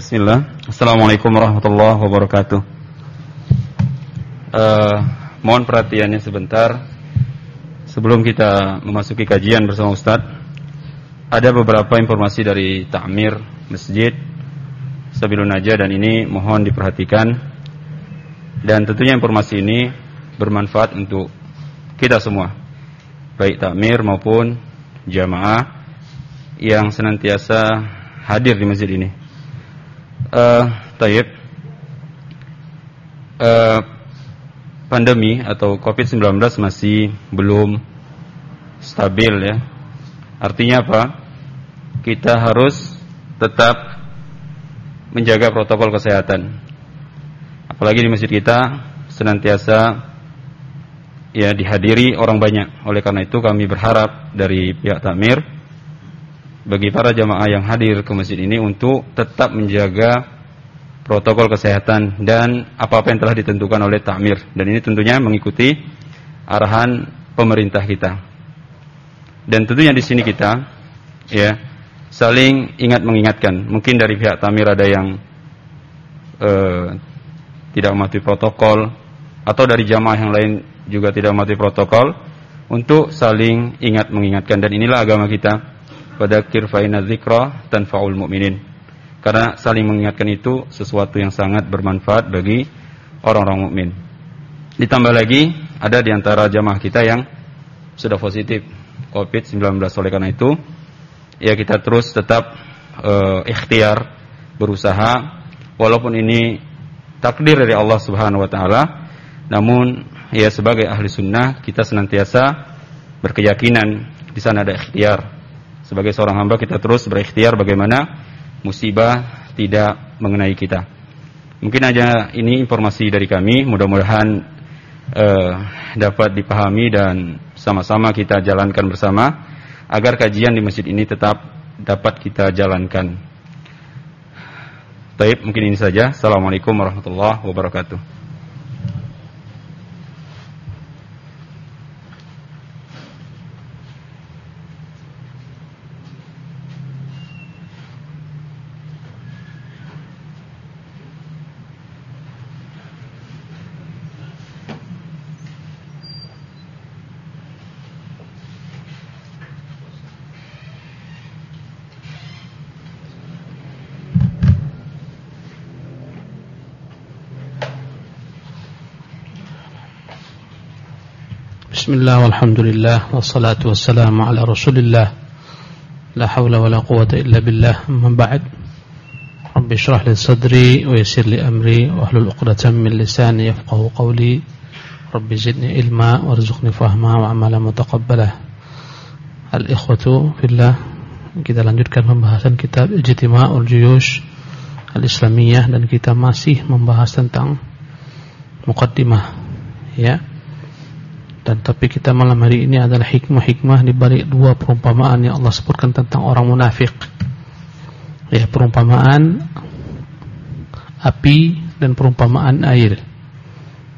Bismillah. Assalamualaikum warahmatullahi wabarakatuh. Uh, mohon perhatiannya sebentar. Sebelum kita memasuki kajian bersama Ustadz, ada beberapa informasi dari Ta'mir Masjid Sabilun Najah dan ini mohon diperhatikan. Dan tentunya informasi ini bermanfaat untuk kita semua, baik Ta'mir maupun jamaah yang senantiasa hadir di masjid ini uh, tayyib uh, pandemi atau COVID-19 masih belum stabil ya. Artinya apa? Kita harus tetap menjaga protokol kesehatan. Apalagi di masjid kita senantiasa ya dihadiri orang banyak. Oleh karena itu kami berharap dari pihak takmir bagi para jamaah yang hadir ke masjid ini untuk tetap menjaga protokol kesehatan dan apa-apa yang telah ditentukan oleh takmir dan ini tentunya mengikuti arahan pemerintah kita. Dan tentunya di sini kita ya saling ingat mengingatkan. Mungkin dari pihak takmir ada yang eh, tidak mematuhi protokol atau dari jamaah yang lain juga tidak mematuhi protokol untuk saling ingat mengingatkan dan inilah agama kita Fadakir fa'inna dzikra tanfa'ul mu'minin. Karena saling mengingatkan itu sesuatu yang sangat bermanfaat bagi orang-orang mukmin. Ditambah lagi ada di antara jamaah kita yang sudah positif COVID-19 oleh karena itu ya kita terus tetap uh, ikhtiar berusaha walaupun ini takdir dari Allah Subhanahu wa taala namun ya sebagai ahli sunnah kita senantiasa berkeyakinan di sana ada ikhtiar sebagai seorang hamba kita terus berikhtiar bagaimana musibah tidak mengenai kita. Mungkin aja ini informasi dari kami, mudah-mudahan uh, dapat dipahami dan sama-sama kita jalankan bersama agar kajian di masjid ini tetap dapat kita jalankan. Taib, mungkin ini saja. Assalamualaikum warahmatullahi wabarakatuh. بسم الله والحمد لله والصلاة والسلام على رسول الله لا حول ولا قوة إلا بالله من بعد رب اشرح لي صدري ويسر لي أمري واحلل عقدة من لساني يفقه قولي رب زدني علما وارزقني فهما وعملا متقبلا الإخوة في الله kita lanjutkan pembahasan kitab Ijtima'ul Juyush Al-Islamiyah dan kita masih membahas tentang mukaddimah ya Dan tapi kita malam hari ini adalah hikmah-hikmah di balik dua perumpamaan yang Allah sebutkan tentang orang munafik. Ya, perumpamaan api dan perumpamaan air.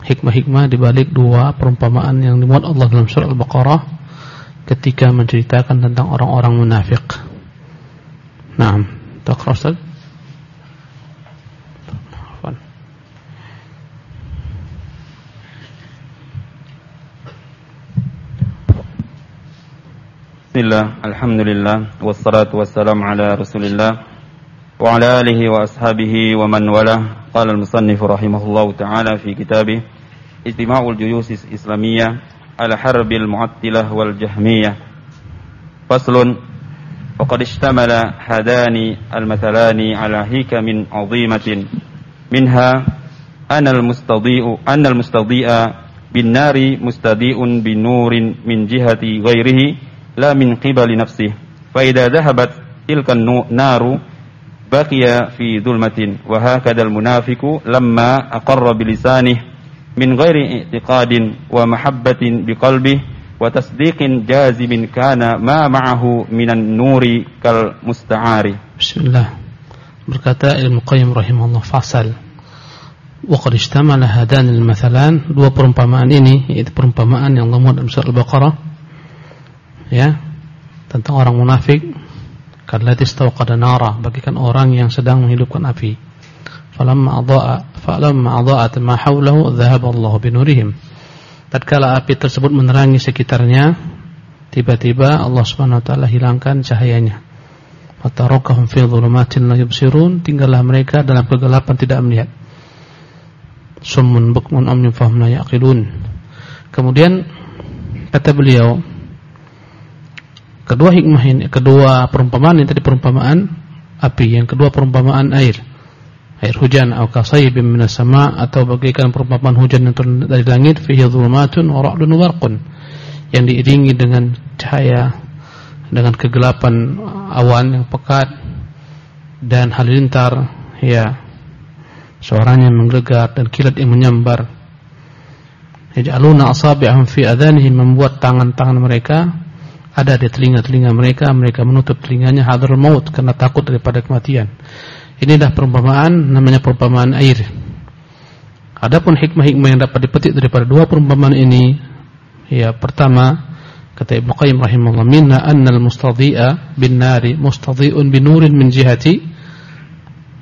Hikmah-hikmah di balik dua perumpamaan yang dimuat Allah dalam surah Al-Baqarah ketika menceritakan tentang orang-orang munafik. Nah, tak Ustaz? Bismillah, Alhamdulillah, wassalatu wassalamu ala rasulillah Wa ala alihi wa ashabihi wa man wala Qala al-musannifu rahimahullah ta'ala fi kitabih Ijtima'ul juyusis islamiyah Ala harbil mu'attilah wal jahmiyah Faslun Waqad ishtamala hadani al-mathalani ala hikamin azimatin Minha Ana al-mustadi'u Ana al-mustadi'a bin nari mustadi'un bin nurin min jihati ghairihi la min qibali nafsih fa idza dhahabat tilka naru baqiya fi dhulmatin wa hakadal munafiqu lamma aqarra bilisanih min ghairi i'tiqadin wa mahabbatin biqalbihi wa tasdiqin jazimin kana ma ma'ahu minan nuri kal musta'ari Bismillah berkata Ibnu Qayyim rahimahullah fasal Waqad ishtamala hadan al-mathalan dua perumpamaan ini yaitu perumpamaan yang Allah dalam surah Al-Baqarah ya tentang orang munafik. Kallati istawqada nara bagikan orang yang sedang menghidupkan api. Falamma adha'a falamma adha'at ma hawlahu dhahaba Allah binurihim. Tatkala api tersebut menerangi sekitarnya tiba-tiba Allah Subhanahu wa taala hilangkan cahayanya. Fatarakahum fi dhulumatin la yubsirun tinggallah mereka dalam kegelapan tidak melihat. Summun bukmun umyun fahum yaqilun. Kemudian kata beliau kedua hikmah ini kedua perumpamaan ini tadi perumpamaan api yang kedua perumpamaan air. Air hujan atau kasayibin minas sama atau bagaikan perumpamaan hujan yang turun dari langit fihi dhulumatun wa ra'dun warqun yang diiringi dengan cahaya dengan kegelapan awan yang pekat dan halilintar ya suaranya menggelegar dan kilat yang menyambar. Yaj'aluna asabi'ahum fi adhanihim membuat tangan-tangan mereka ada di telinga-telinga mereka mereka menutup telinganya hadrul maut karena takut daripada kematian ini dah perumpamaan namanya perumpamaan air. Adapun hikmah-hikmah yang dapat dipetik daripada dua perumpamaan ini, ya pertama kata Ibnu Qayyim rahimahullah minna annal mustadhi'a bin nari mustadhi'un binurin min jihati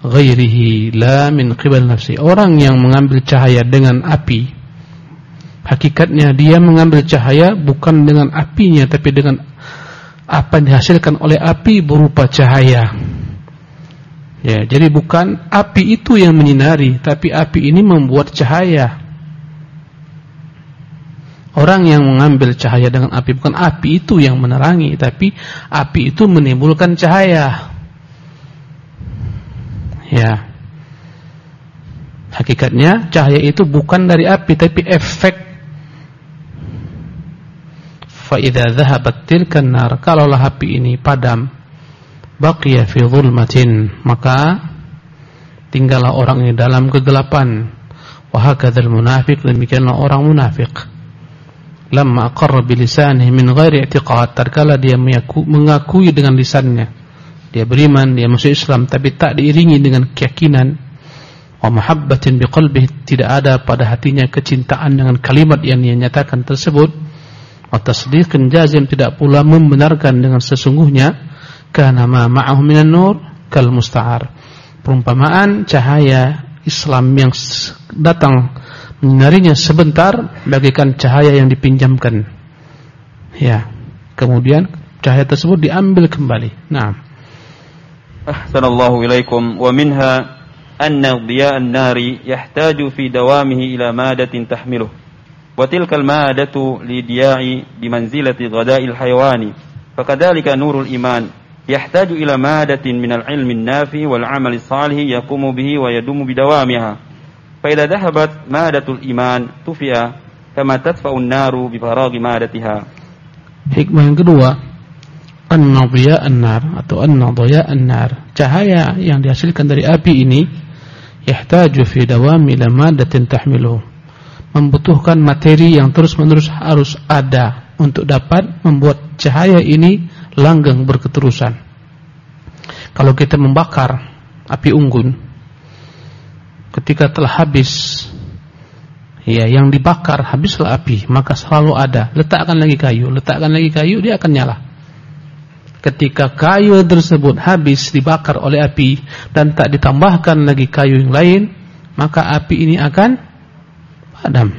ghairihi la min qibal nafsi. Orang yang mengambil cahaya dengan api hakikatnya dia mengambil cahaya bukan dengan apinya tapi dengan apa yang dihasilkan oleh api berupa cahaya. Ya, jadi bukan api itu yang menyinari, tapi api ini membuat cahaya. Orang yang mengambil cahaya dengan api bukan api itu yang menerangi, tapi api itu menimbulkan cahaya. Ya. Hakikatnya cahaya itu bukan dari api tapi efek. Fa idza dhahabat tilkan nar, kalaulah api ini padam, baqiya fi dhulmatin maka tinggallah orang ini dalam kegelapan. Wa hakadzal munafiq demikianlah orang munafik lamma aqarra bi lisanihi min ghairi i'tiqad tatkala dia mengakui dengan lisannya dia beriman dia masuk Islam tapi tak diiringi dengan keyakinan wa mahabbatin biqalbihi tidak ada pada hatinya kecintaan dengan kalimat yang dia nyatakan tersebut wa tasdiqin jazim tidak pula membenarkan dengan sesungguhnya kana ma ma'ahu minan nur kal musta'ar. Perumpamaan cahaya Islam yang datang menyinarinya sebentar bagaikan cahaya yang dipinjamkan. Ya. Kemudian cahaya tersebut diambil kembali. Nah. Ahsanallahu ilaikum wa minha anna dhiya an-nari yahtaju fi dawamihi ila madatin tahmiluh. وتلك المادة لدياع بمنزلة غداء الحيوان. فكذلك نور الإيمان يحتاج إلى مادة من العلم النافي والعمل الصالح يقوم به ويدوم بدوامها. فإذا ذهبت مادة الإيمان تفئ كما تدفأ النار بفراغ مادتها. حكمة kedua أن ضياء النار أو أن ضياء النار cahaya يعني dihasilkan dari api ini يحتاج في دوام إلى مادة تحمله membutuhkan materi yang terus-menerus harus ada untuk dapat membuat cahaya ini langgeng berketerusan. Kalau kita membakar api unggun ketika telah habis ya yang dibakar habislah api, maka selalu ada. Letakkan lagi kayu, letakkan lagi kayu dia akan nyala. Ketika kayu tersebut habis dibakar oleh api dan tak ditambahkan lagi kayu yang lain, maka api ini akan padam.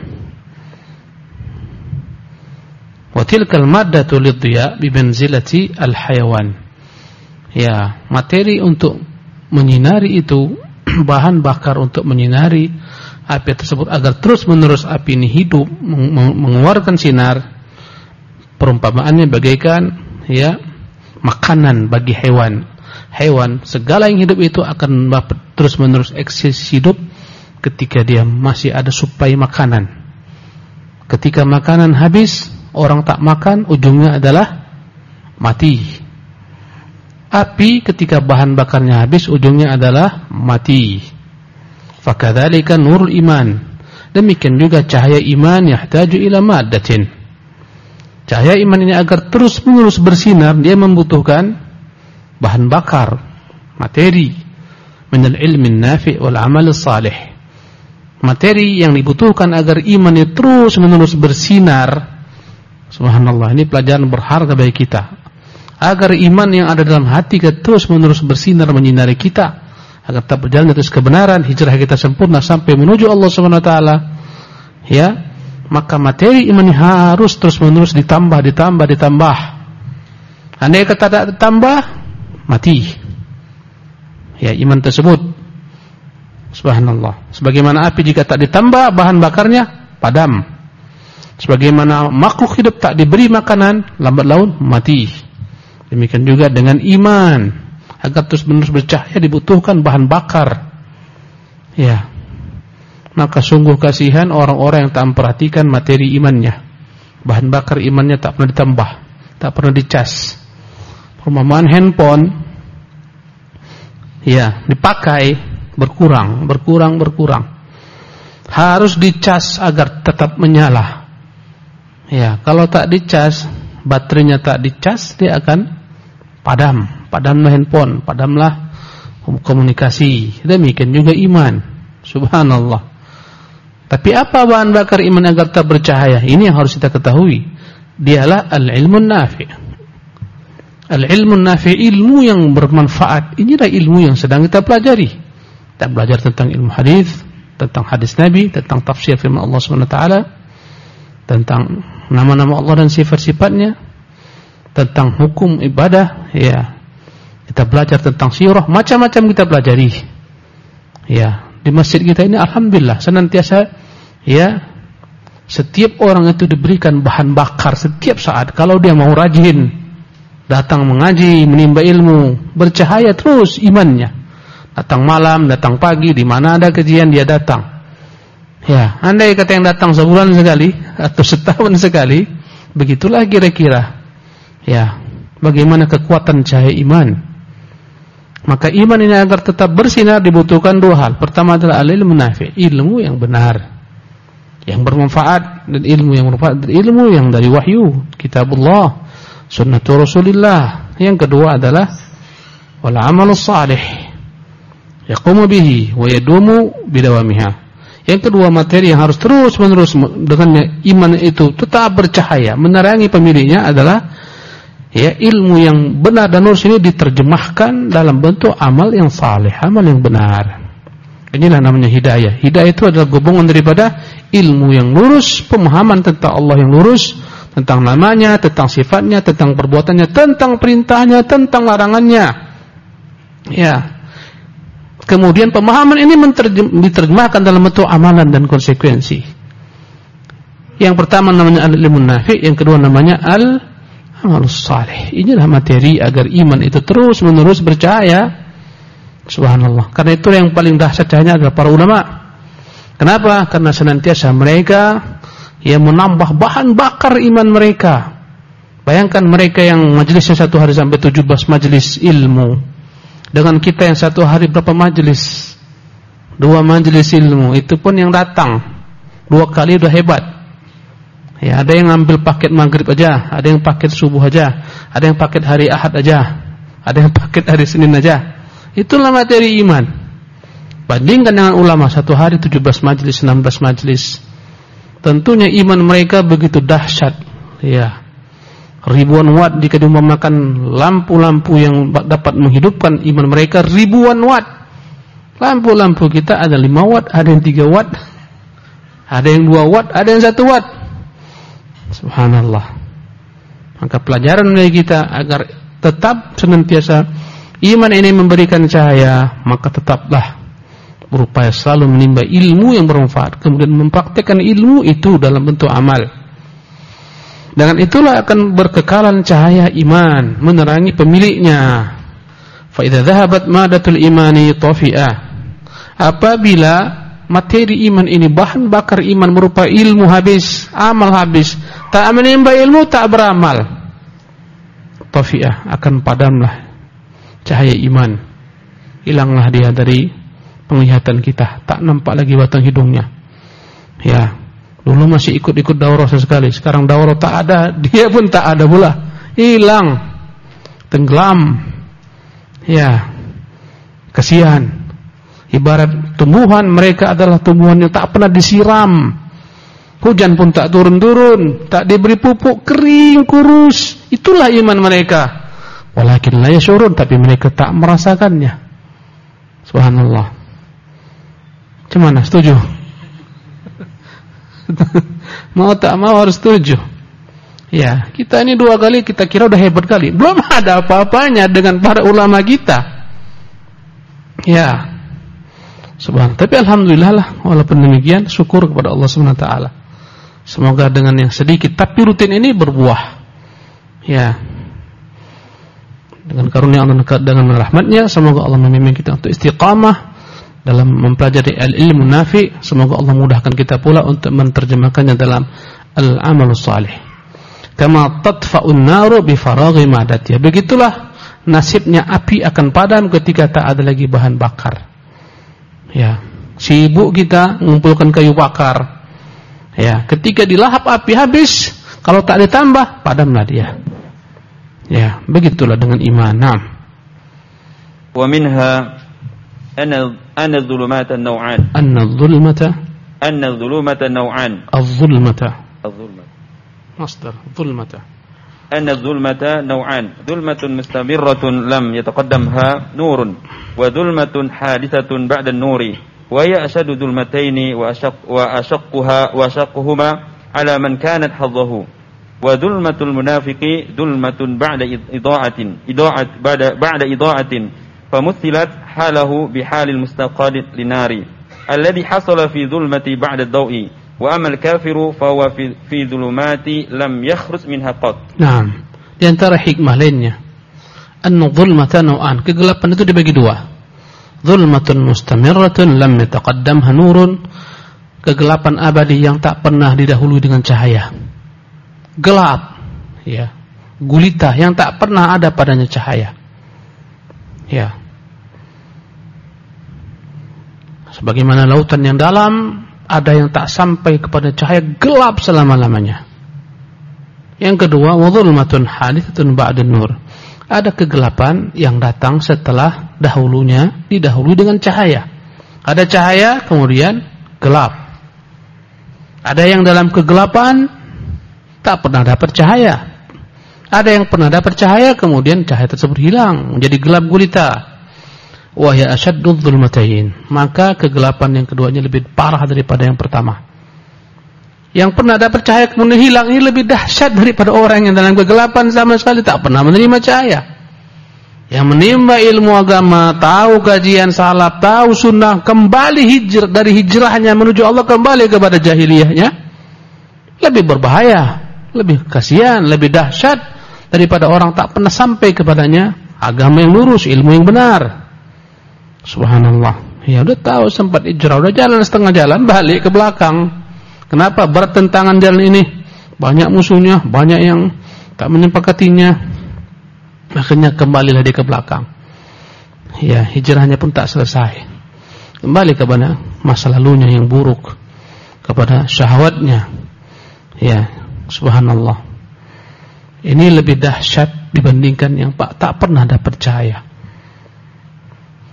Wa tilkal maddatu lidhiya bimanzilati al-hayawan. Ya, materi untuk menyinari itu bahan bakar untuk menyinari api tersebut agar terus-menerus api ini hidup mengeluarkan sinar. Perumpamaannya bagaikan ya makanan bagi hewan. Hewan segala yang hidup itu akan terus-menerus eksis hidup ketika dia masih ada suplai makanan. Ketika makanan habis, orang tak makan ujungnya adalah mati. Api ketika bahan bakarnya habis ujungnya adalah mati. Fakadzalika nurul iman. Demikian juga cahaya iman yahtaju ila maddatin. Cahaya iman ini agar terus-menerus bersinar dia membutuhkan bahan bakar, materi minal ilmin nafi' wal amal salih. Materi yang dibutuhkan agar iman itu terus-menerus bersinar. Subhanallah, ini pelajaran berharga bagi kita. agar iman yang ada dalam hati kita terus menerus bersinar menyinari kita. Agar tetap berjalan atas kebenaran hijrah kita sempurna sampai menuju Allah Subhanahu wa taala. Ya maka materi iman harus terus menerus ditambah ditambah ditambah. Andai kata tak ditambah mati. Ya iman tersebut subhanallah sebagaimana api jika tak ditambah bahan bakarnya padam sebagaimana makhluk hidup tak diberi makanan lambat laun mati Demikian juga dengan iman. Agar terus-menerus bercahaya dibutuhkan bahan bakar. Ya. Maka sungguh kasihan orang-orang yang tak memperhatikan materi imannya. Bahan bakar imannya tak pernah ditambah, tak pernah dicas. Perumpamaan handphone ya, dipakai berkurang, berkurang, berkurang. Harus dicas agar tetap menyala. Ya, kalau tak dicas, baterainya tak dicas, dia akan padam, padamlah handphone, padamlah komunikasi. Demikian juga iman. Subhanallah. Tapi apa bahan bakar iman agar tak bercahaya? Ini yang harus kita ketahui. Dialah al-ilmu nafi. Al-ilmu nafi ilmu yang bermanfaat. Inilah ilmu yang sedang kita pelajari. Kita belajar tentang ilmu hadis, tentang hadis Nabi, tentang tafsir firman Allah Subhanahu wa taala, tentang nama-nama Allah dan sifat-sifatnya, tentang hukum ibadah, ya. Kita belajar tentang sirah, macam-macam kita pelajari. Ya, di masjid kita ini alhamdulillah senantiasa ya setiap orang itu diberikan bahan bakar setiap saat kalau dia mau rajin datang mengaji, menimba ilmu, bercahaya terus imannya. Datang malam, datang pagi, di mana ada kajian dia datang. Ya, andai kata yang datang sebulan sekali atau setahun sekali, begitulah kira-kira Ya, bagaimana kekuatan cahaya iman? Maka iman ini agar tetap bersinar dibutuhkan dua hal. Pertama adalah ilmu nafi, ilmu yang benar, yang bermanfaat dan ilmu yang bermanfaat ilmu yang dari wahyu, kitabullah, sunnatul Rasulillah. Yang kedua adalah wal amalus salih yaqumu bihi wa yadumu bidawamiha. Yang kedua materi yang harus terus-menerus dengannya iman itu tetap bercahaya menerangi pemiliknya adalah ya ilmu yang benar dan lurus ini diterjemahkan dalam bentuk amal yang saleh, amal yang benar. Inilah namanya hidayah. Hidayah itu adalah gabungan daripada ilmu yang lurus, pemahaman tentang Allah yang lurus, tentang namanya, tentang sifatnya, tentang perbuatannya, tentang perintahnya, tentang larangannya. Ya. Kemudian pemahaman ini diterjemahkan dalam bentuk amalan dan konsekuensi. Yang pertama namanya al-ilmu nafi, yang kedua namanya al amal saleh. Inilah materi agar iman itu terus menerus bercahaya. Subhanallah. Karena itu yang paling dahsyat cahayanya adalah para ulama. Kenapa? Karena senantiasa mereka yang menambah bahan bakar iman mereka. Bayangkan mereka yang majelisnya satu hari sampai 17 majelis ilmu. Dengan kita yang satu hari berapa majelis? Dua majelis ilmu. Itu pun yang datang. Dua kali udah hebat. Ya, ada yang ngambil paket maghrib aja, ada yang paket subuh aja, ada yang paket hari ahad aja, ada yang paket hari senin aja. Itulah materi iman. Bandingkan dengan ulama satu hari 17 majlis, 16 majlis. Tentunya iman mereka begitu dahsyat. Ya. Ribuan watt jika diumpamakan lampu-lampu yang dapat menghidupkan iman mereka ribuan watt. Lampu-lampu kita ada 5 watt, ada yang 3 watt, ada yang 2 watt, ada yang 1 watt. Subhanallah. Maka pelajaran bagi kita agar tetap senantiasa iman ini memberikan cahaya, maka tetaplah berupaya selalu menimba ilmu yang bermanfaat, kemudian mempraktekkan ilmu itu dalam bentuk amal. Dengan itulah akan berkekalan cahaya iman menerangi pemiliknya. Fa idza dhahabat madatul imani tafi'ah. Apabila materi iman ini bahan bakar iman merupa ilmu habis, amal habis. Tak menimba ilmu tak beramal. Tafiah akan padamlah cahaya iman. Hilanglah dia dari penglihatan kita, tak nampak lagi batang hidungnya. Ya, dulu masih ikut-ikut daurah sesekali, sekarang daurah tak ada, dia pun tak ada pula. Hilang. Tenggelam. Ya. Kasihan Ibarat tumbuhan mereka adalah tumbuhan yang tak pernah disiram. Hujan pun tak turun-turun, tak diberi pupuk, kering, kurus. Itulah iman mereka. Walakin la yashurun tapi mereka tak merasakannya. Subhanallah. Gimana? Setuju? mau tak mau harus setuju. Ya, kita ini dua kali kita kira udah hebat kali. Belum ada apa-apanya dengan para ulama kita. Ya. Subhanallah. Tapi alhamdulillah lah walaupun demikian syukur kepada Allah Subhanahu taala. Semoga dengan yang sedikit tapi rutin ini berbuah. Ya. Dengan karunia Allah dengan rahmatnya semoga Allah memimpin kita untuk istiqamah dalam mempelajari al-ilmu nafi. Semoga Allah mudahkan kita pula untuk menerjemahkannya dalam al-amal salih. Kama tatfa'un naru bi faraghi madatiha. Begitulah nasibnya api akan padam ketika tak ada lagi bahan bakar. Ya, sibuk kita mengumpulkan kayu bakar. Ya, ketika dilahap api habis, kalau tak ditambah padamlah dia. Ya, begitulah dengan iman. Naam. Wa minha anna dhulumata naw'an. Anna dhulumata anna dhulumata naw'an. Adh-dhulmata. Adh-dhulmata. Masdar dhulmata. أن الظلمة نوعان ظلمة مستمرة لم يتقدمها نور وظلمة حادثة بعد النور وهي أشد ظلمتين وأشق وأشقها وأشقهما على من كانت حظه وظلمة المنافق ظلمة بعد إضاعة إضاعة بعد بعد إضاعة فمثلت حاله بحال المستقاد لناري الذي حصل fi ظلمة بعد الضوء وأما الكافر فهو في, في fi لم يخرج منها قط. نعم. Nah حكمة antara hikmah lainnya annu dhulmata naw'an kegelapan itu ظلمة مستمرة لم يتقدمها نور kegelapan abadi yang tak pernah didahului dengan cahaya. Gelap ya gulita yang tak pernah ada padanya cahaya. Ya. Sebagaimana lautan yang dalam ada yang tak sampai kepada cahaya gelap selama-lamanya. Yang kedua, wadhulmatun hadithatun ba'dan nur. Ada kegelapan yang datang setelah dahulunya didahului dengan cahaya. Ada cahaya kemudian gelap. Ada yang dalam kegelapan tak pernah dapat cahaya. Ada yang pernah dapat cahaya kemudian cahaya tersebut hilang menjadi gelap gulita wahya asyaddu dzulmatain maka kegelapan yang keduanya lebih parah daripada yang pertama. Yang pernah dapat cahaya kemudian hilang ini lebih dahsyat daripada orang yang dalam kegelapan sama sekali tak pernah menerima cahaya. Yang menimba ilmu agama tahu kajian salaf tahu sunnah kembali hijrah dari hijrahnya menuju Allah kembali kepada jahiliyahnya lebih berbahaya lebih kasihan lebih dahsyat daripada orang tak pernah sampai kepadanya agama yang lurus ilmu yang benar Subhanallah. Ya udah tahu sempat ijrah, udah jalan setengah jalan balik ke belakang. Kenapa bertentangan jalan ini? Banyak musuhnya, banyak yang tak menyepakatinya. Akhirnya kembalilah dia ke belakang. Ya, hijrahnya pun tak selesai. Kembali kepada masa lalunya yang buruk, kepada syahwatnya. Ya, subhanallah. Ini lebih dahsyat dibandingkan yang tak pernah dapat cahaya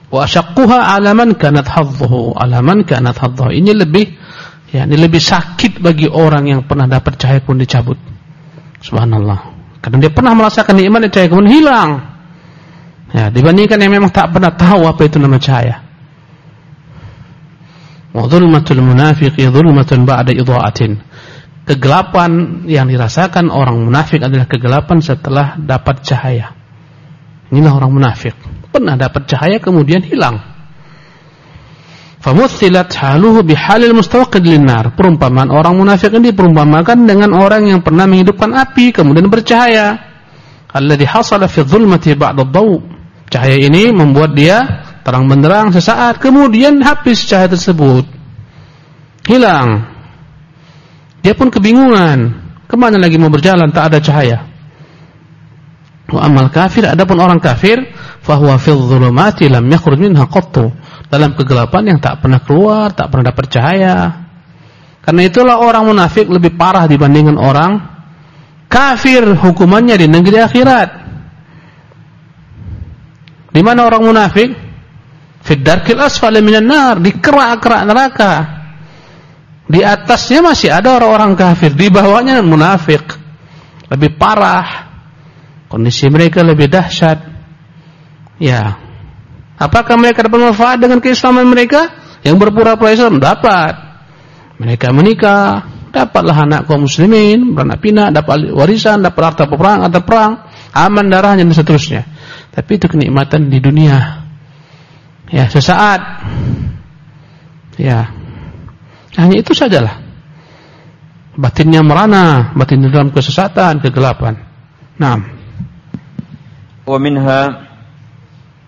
wa asyaqquha alaman kanat hadduhu. Alaman kanat hadduhu. Ini lebih ya ini lebih sakit bagi orang yang pernah dapat cahaya pun dicabut. Subhanallah. Karena dia pernah merasakan nikmat cahaya pun hilang. Ya dibandingkan yang memang tak pernah tahu apa itu nama cahaya. Wa dhulmatul munafiqi dhulmatun ba'da idha'atin. Kegelapan yang dirasakan orang munafik adalah kegelapan setelah dapat cahaya. Inilah orang munafik pernah dapat cahaya kemudian hilang. Famuthilat haluhu bihalil mustawqid linnar. Perumpamaan orang munafik ini perumpamakan dengan orang yang pernah menghidupkan api kemudian bercahaya. Alladhi hasala fi dhulmati ba'da dhaw. Cahaya ini membuat dia terang benderang sesaat kemudian habis cahaya tersebut. Hilang. Dia pun kebingungan. Ke mana lagi mau berjalan tak ada cahaya. Wa amal kafir adapun orang kafir fahuwa fil dhulumati lam yakhruj minha qattu. Dalam kegelapan yang tak pernah keluar, tak pernah dapat cahaya. Karena itulah orang munafik lebih parah dibandingkan orang kafir hukumannya di negeri akhirat. Di mana orang munafik? Fid darkil asfali minan nar, di kerak-kerak neraka. Di atasnya masih ada orang-orang kafir, di bawahnya munafik. Lebih parah Kondisi mereka lebih dahsyat. Ya. Apakah mereka dapat manfaat dengan keislaman mereka? Yang berpura-pura Islam dapat. Mereka menikah, dapatlah anak kaum muslimin, beranak pinak, dapat warisan, dapat harta peperangan atau perang, aman darahnya dan seterusnya. Tapi itu kenikmatan di dunia. Ya, sesaat. Ya. Hanya itu sajalah. Batinnya merana, batinnya dalam kesesatan, kegelapan. Naam. Wa minha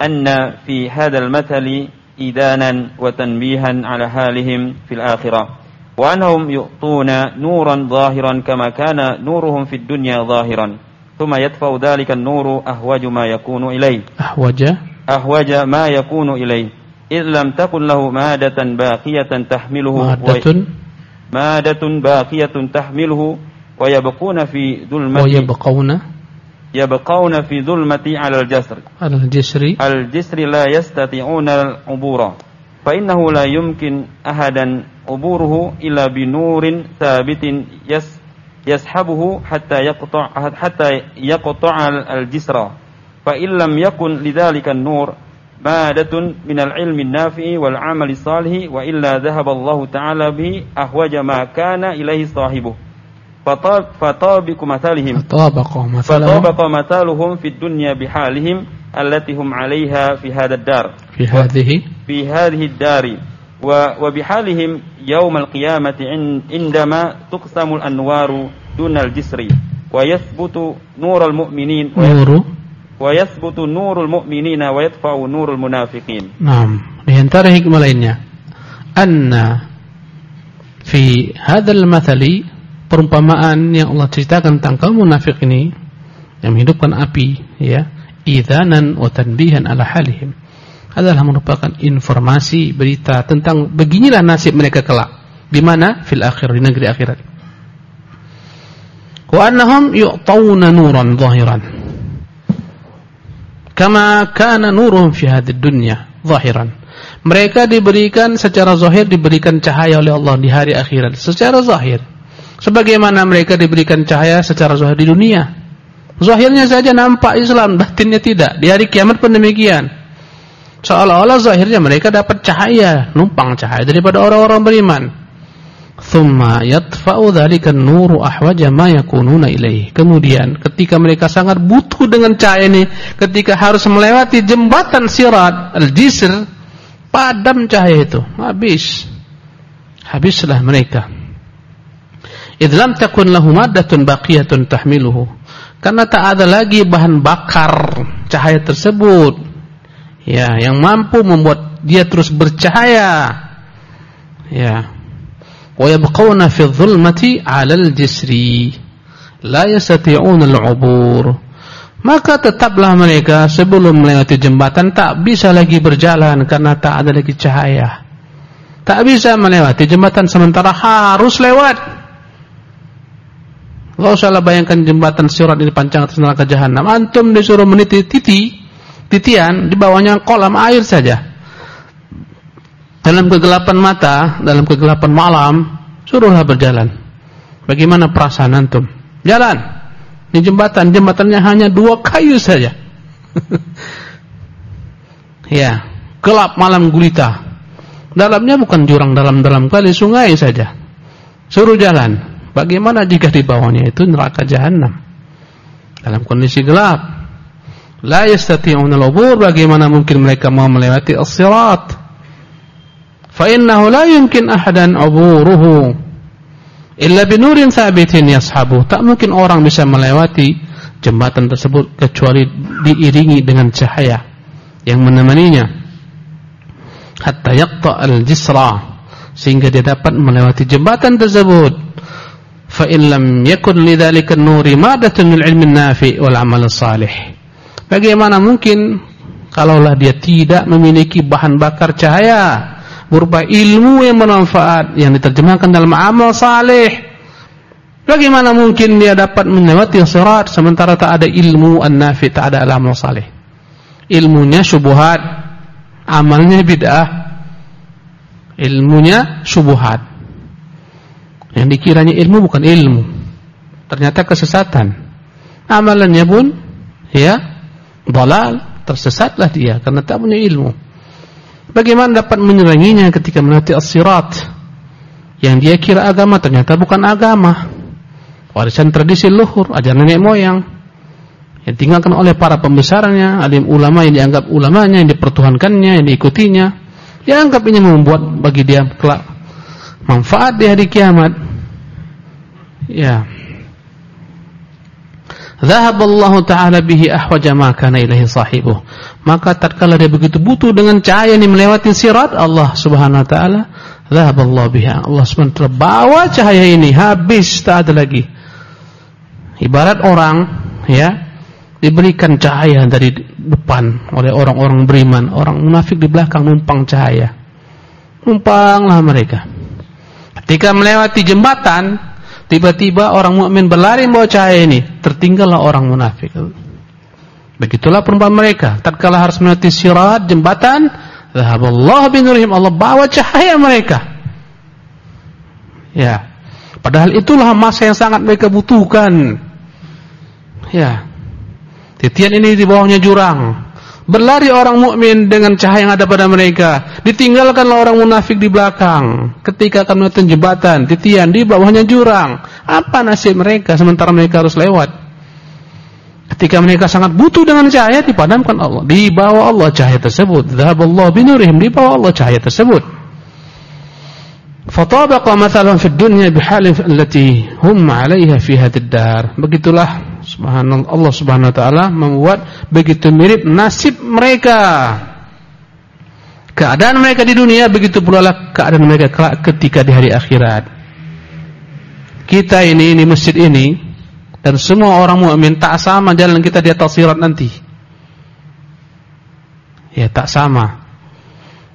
أن في هذا المثل إيدانا وتنبيها على حالهم في الآخرة وأنهم يؤطون نورا ظاهرا كما كان نورهم في الدنيا ظاهرا ثم يدفع ذلك النور أهوج ما يكون إليه. أهوج. أهوج ما يكون إليه. إذ لم تكن له مادة باقية تحمله مادة. مادة باقية تحمله ويبقون في ظلمة. ويبقون. يبقون في ظلمة على الجسر. على الجسر. الجسر لا يستطيعون العبور. فإنه لا يمكن أحدا عبوره إلا بنور ثابت يس يسحبه حتى يقطع حتى يقطع الجسر. فإن لم يكن لذلك النور مادة من العلم النافع والعمل الصالح وإلا ذهب الله تعالى به أهوج ما كان إليه صاحبه. فطابق مثالهم. فطابق مثالهم. فطابق مثالهم في الدنيا بحالهم التي هم عليها في هذا الدار. في هذه في هذه الدار. وبحالهم يوم القيامة عندما تقسم الأنوار دون الجسر. ويثبت نور المؤمنين نور. ويثبت نور المؤمنين ويدفع نور المنافقين. نعم. antara hikmah lainnya anna fi hadzal mathali perumpamaan yang Allah ceritakan tentang kaum munafik ini yang menghidupkan api ya idzanan wa tanbihan ala halihim. Adalah merupakan informasi berita tentang beginilah nasib mereka kelak. Di mana? Fil akhir di negeri akhirat. Wa annahum yu'tawna nuran zahiran. Kama kana nuruhum fi hadhihi dunya zahiran. Mereka diberikan secara zahir diberikan cahaya oleh Allah di hari akhirat. Secara zahir Sebagaimana mereka diberikan cahaya secara zahir di dunia. Zahirnya saja nampak Islam, batinnya tidak. Di hari kiamat pun demikian. Seolah-olah zahirnya mereka dapat cahaya, numpang cahaya daripada orang-orang beriman. Thumma yatfa'u dzalika nuru ahwaja ma yakununa ilaih. Kemudian ketika mereka sangat butuh dengan cahaya ini, ketika harus melewati jembatan sirat al-jisr, padam cahaya itu, habis. Habislah mereka idh lam takun lahu maddatun baqiyatun tahmiluhu. Karena tak ada lagi bahan bakar cahaya tersebut. Ya yang mampu membuat dia terus bercahaya. Ya. Wa yabqawna fi dhulmati 'ala al-jisri la yastati'una al-'ubur. Maka tetaplah mereka sebelum melewati jembatan tak bisa lagi berjalan karena tak ada lagi cahaya. Tak bisa melewati jembatan sementara harus lewat Enggak usahlah bayangkan jembatan sirat ini panjang atas neraka jahanam. Antum disuruh meniti titi, titian di bawahnya kolam air saja. Dalam kegelapan mata, dalam kegelapan malam, suruhlah berjalan. Bagaimana perasaan antum? Jalan. Di jembatan, jembatannya hanya dua kayu saja. ya, gelap malam gulita. Dalamnya bukan jurang dalam-dalam kali sungai saja. Suruh jalan. Bagaimana jika di bawahnya itu neraka jahanam? Dalam kondisi gelap. La yastati'una al-ubur, bagaimana mungkin mereka mau melewati as-sirat? Fa innahu la yumkin ahadan uburuhu illa binurin thabitin yashabu. Tak mungkin orang bisa melewati jembatan tersebut kecuali diiringi dengan cahaya yang menemaninya. Hatta yaqta al-jisra sehingga dia dapat melewati jembatan tersebut fa lam yakun lidzalika an-nuri madatun min ilmin nafi' bagaimana mungkin kalaulah dia tidak memiliki bahan bakar cahaya berupa ilmu yang bermanfaat yang diterjemahkan dalam amal saleh? Bagaimana mungkin dia dapat melewati sirat sementara tak ada ilmu an-nafi tak ada amal saleh? Ilmunya syubhat amalnya bid'ah. Ilmunya syubhat yang dikiranya ilmu bukan ilmu. Ternyata kesesatan. Amalannya pun ya dalal tersesatlah dia karena tak punya ilmu bagaimana dapat menyeranginya ketika melewati as-sirat yang dia kira agama ternyata bukan agama warisan tradisi luhur ajaran nenek moyang yang tinggalkan oleh para pembesarnya alim ulama yang dianggap ulamanya yang dipertuhankannya yang diikutinya dianggap ini membuat bagi dia kelak manfaat di hari kiamat ya Zahaballahu ta'ala bihi ahwaja ma kana sahibuh. Maka tatkala dia begitu butuh dengan cahaya yang melewati sirat Allah Subhanahu wa taala, zahaballahu biha. Allah Subhanahu wa bawa cahaya ini habis tak ada lagi. Ibarat orang ya diberikan cahaya dari depan oleh orang-orang beriman, orang munafik di belakang numpang cahaya. Numpanglah mereka. Ketika melewati jembatan, Tiba-tiba orang mukmin berlari membawa cahaya ini, tertinggallah orang munafik. Begitulah perempuan mereka. Tatkala harus melewati sirat jembatan, zahaballahu binurihim Allah bawa cahaya mereka. Ya. Padahal itulah masa yang sangat mereka butuhkan. Ya. Titian ini di bawahnya jurang. Berlari orang mukmin dengan cahaya yang ada pada mereka. Ditinggalkanlah orang munafik di belakang. Ketika akan melewati jembatan, titian di bawahnya jurang. Apa nasib mereka sementara mereka harus lewat? Ketika mereka sangat butuh dengan cahaya dipadamkan Allah. Di bawah Allah cahaya tersebut. Dhahaballahu binurihim di bawah Allah cahaya tersebut. Fatabaqa mathalan fid dunya bihalin allati hum 'alayha fi hadhihi dar. Begitulah Subhanallah Allah Subhanahu wa taala membuat begitu mirip nasib mereka. Keadaan mereka di dunia begitu pula lah keadaan mereka ketika di hari akhirat. Kita ini di masjid ini dan semua orang mukmin tak sama jalan kita di atas sirat nanti. Ya tak sama.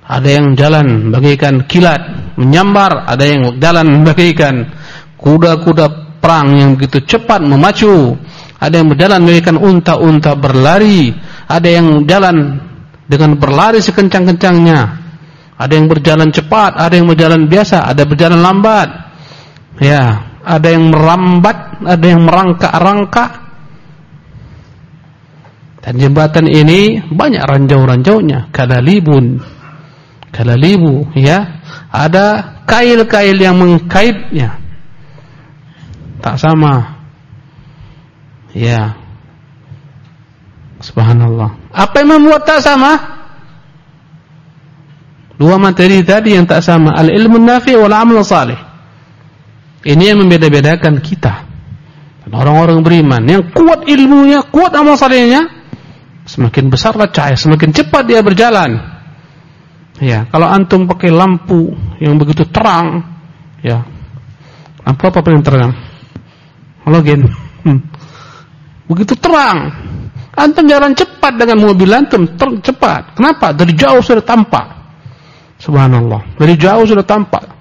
Ada yang jalan bagaikan kilat menyambar, ada yang jalan bagaikan kuda-kuda perang yang begitu cepat memacu. Ada yang berjalan bagaikan unta-unta berlari, ada yang jalan dengan berlari sekencang-kencangnya, ada yang berjalan cepat, ada yang berjalan biasa, ada berjalan lambat, ya, ada yang merambat, ada yang merangkak-rangkak. Dan jembatan ini banyak ranjau-ranjaunya, kalalibun, kalalibu, ya, ada kail-kail yang mengkaitnya. Tak sama Ya. Subhanallah. Apa yang membuat tak sama? Dua materi tadi yang tak sama, al-ilmu nafi wal amal salih. Ini yang membeda-bedakan kita. Orang-orang beriman yang kuat ilmunya, kuat amal salihnya, semakin besarlah cahaya, semakin cepat dia berjalan. Ya, kalau antum pakai lampu yang begitu terang, ya. Lampu apa paling terang? Halogen. Hmm. Begitu terang. Antum jalan cepat dengan mobil antum, cepat. Kenapa? Dari jauh sudah tampak. Subhanallah. Dari jauh sudah tampak.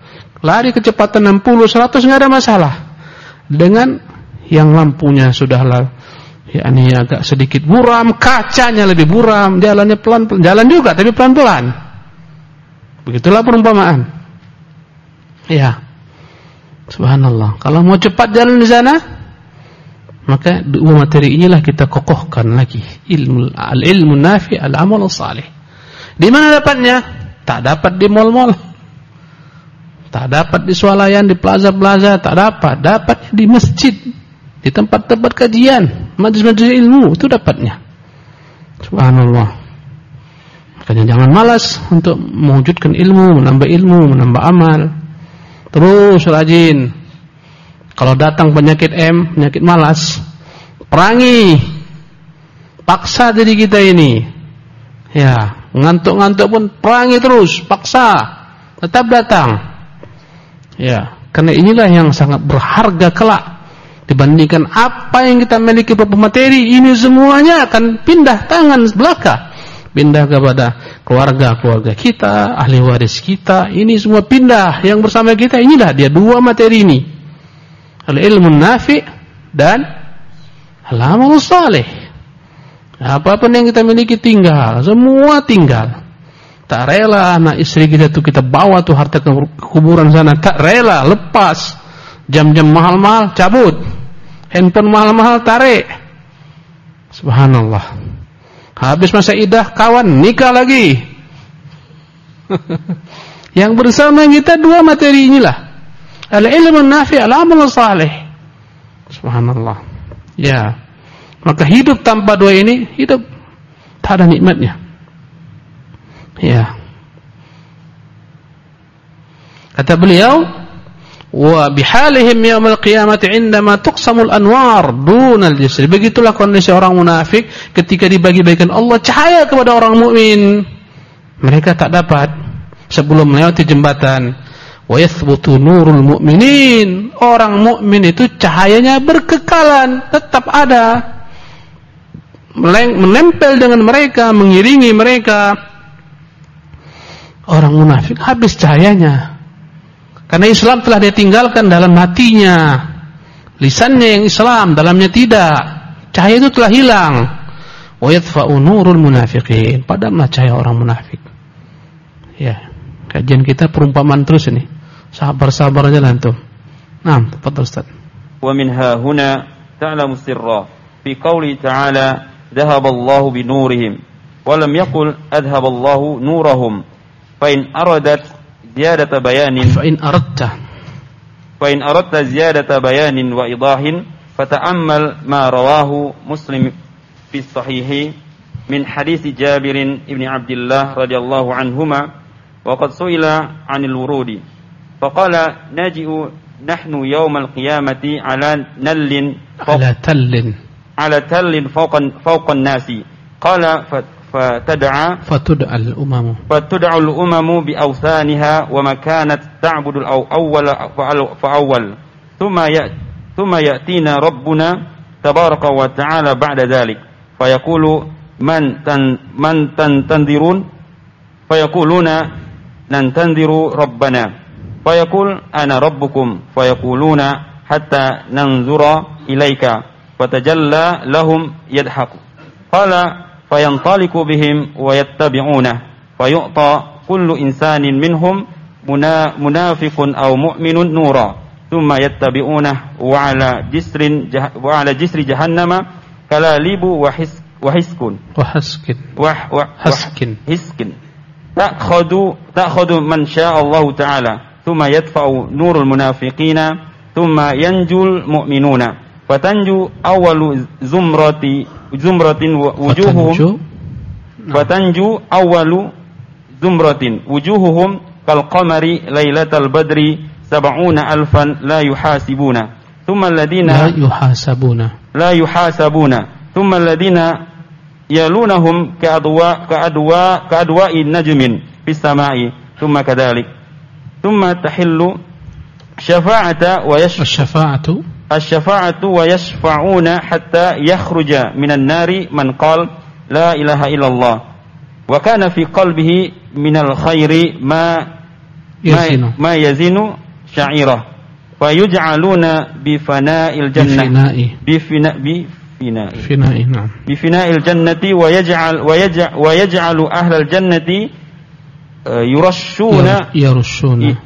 Lari kecepatan 60, 100 nggak ada masalah. Dengan yang lampunya sudahlah yakni agak sedikit buram, kacanya lebih buram, jalannya pelan-pelan, jalan juga tapi pelan-pelan. Begitulah perumpamaan. Ya. Subhanallah. Kalau mau cepat jalan di sana, maka dua materi inilah kita kokohkan lagi. Ilmu al-ilmu nafi, al-amal salih. Di mana dapatnya? Tak dapat di mal-mal. Tak dapat di swalayan, di plaza-plaza, tak dapat. Dapatnya di masjid, di tempat-tempat kajian, majlis-majlis ilmu, itu dapatnya. Subhanallah. Makanya jangan malas untuk mewujudkan ilmu, menambah ilmu, menambah amal. Terus rajin kalau datang penyakit M, penyakit malas, perangi. Paksa diri kita ini. Ya, ngantuk-ngantuk pun perangi terus, paksa. Tetap datang. Ya, karena inilah yang sangat berharga kelak dibandingkan apa yang kita miliki beberapa materi ini semuanya akan pindah tangan belaka pindah kepada keluarga-keluarga kita ahli waris kita ini semua pindah yang bersama kita inilah dia dua materi ini al-ilmu nafi dan al-amal salih. Apa pun yang kita miliki tinggal, semua tinggal. Tak rela anak istri kita tuh kita bawa tuh harta ke kuburan sana, tak rela, lepas. Jam-jam mahal-mahal cabut. Handphone mahal-mahal tarik. Subhanallah. Habis masa idah kawan nikah lagi. Yang bersama kita dua materi inilah. Al-ilmu nafi' al-amal salih. Subhanallah. Ya. Maka hidup tanpa dua ini hidup tak ada nikmatnya. Ya. Kata beliau, wa bihalihim yaumil qiyamati indama tuqsamul anwar dunal jisr begitulah kondisi orang munafik ketika dibagi-bagikan Allah cahaya kepada orang mukmin. Mereka tak dapat sebelum melewati jembatan. Wa yathbutu nurul mu'minin. Orang mukmin itu cahayanya berkekalan tetap ada. Menempel dengan mereka mengiringi mereka. Orang munafik habis cahayanya karena Islam telah dia tinggalkan dalam hatinya. Lisannya yang Islam, dalamnya tidak. Cahaya itu telah hilang. Wa yadfa'u nurul. Padamlah cahaya orang munafik. Ya. Kajian kita perumpamaan terus ini. Sabar-sabar aja lantum. Nah, tepat Ustaz. Wa min huna ta'lamu sirra fi qawli ta'ala dhahaba Allahu bi nurihim wa lam yaqul adhaba nurahum fa aradat زيادة بيان. فإن أردت. فإن أردت زيادة بيان وإيضاح فتأمل ما رواه مسلم في الصحيح من حديث جابر بن عبد الله رضي الله عنهما وقد سئل عن الورود. فقال نجئ نحن يوم القيامة على نل فوق على تل. على تل فوق فوق الناس. قال فتدعى فتدعى الأمم. فتدعى الأمم بأوثانها وما كانت تعبد الأول فأول. ثم يأتي ثم يأتينا ربنا تبارك وتعالى بعد ذلك. فيقول من تن من تنتظرون فيقولون ننتظر ربنا. فيقول أنا ربكم. فيقولون حتى ننظر إليك. فتجلى لهم يضحك. قال فينطلق بهم ويتبعونه فيعطى كل إنسان منهم منافق أو مؤمن نورا ثم يتبعونه وعلى جسر وعلى جسر جهنم كلاليب وحس وحسك وحسك وح وحسك حسك تأخذ تأخذ من شاء الله تعالى ثم يدفع نور المنافقين ثم ينجو المؤمنون فتنجو أول زمرة zumratin wujuhuhum fatanju awwalu zumratin wujuhuhum kal qamari lailatal badri sab'una alfan la yuhasibuna thumma alladhina la yuhasabuna la yuhasabuna thumma alladhina yalunahum ka'adwa ka'adwa ka'adwa'i najmin fis sama'i thumma kadhalik thumma tahillu syafa'ata wa yash syafa'atu الشفاعة ويشفعون حتى يخرج من النار من قال لا إله إلا الله. وكان في قلبه من الخير ما يزن. ما يزن شعيره. فيجعلون بفناء الجنة. بفناء. بفناء. بفناء فناء نعم. بفناء الجنة ويجعل ويجعل, ويجعل أهل الجنة يرشون يرشون.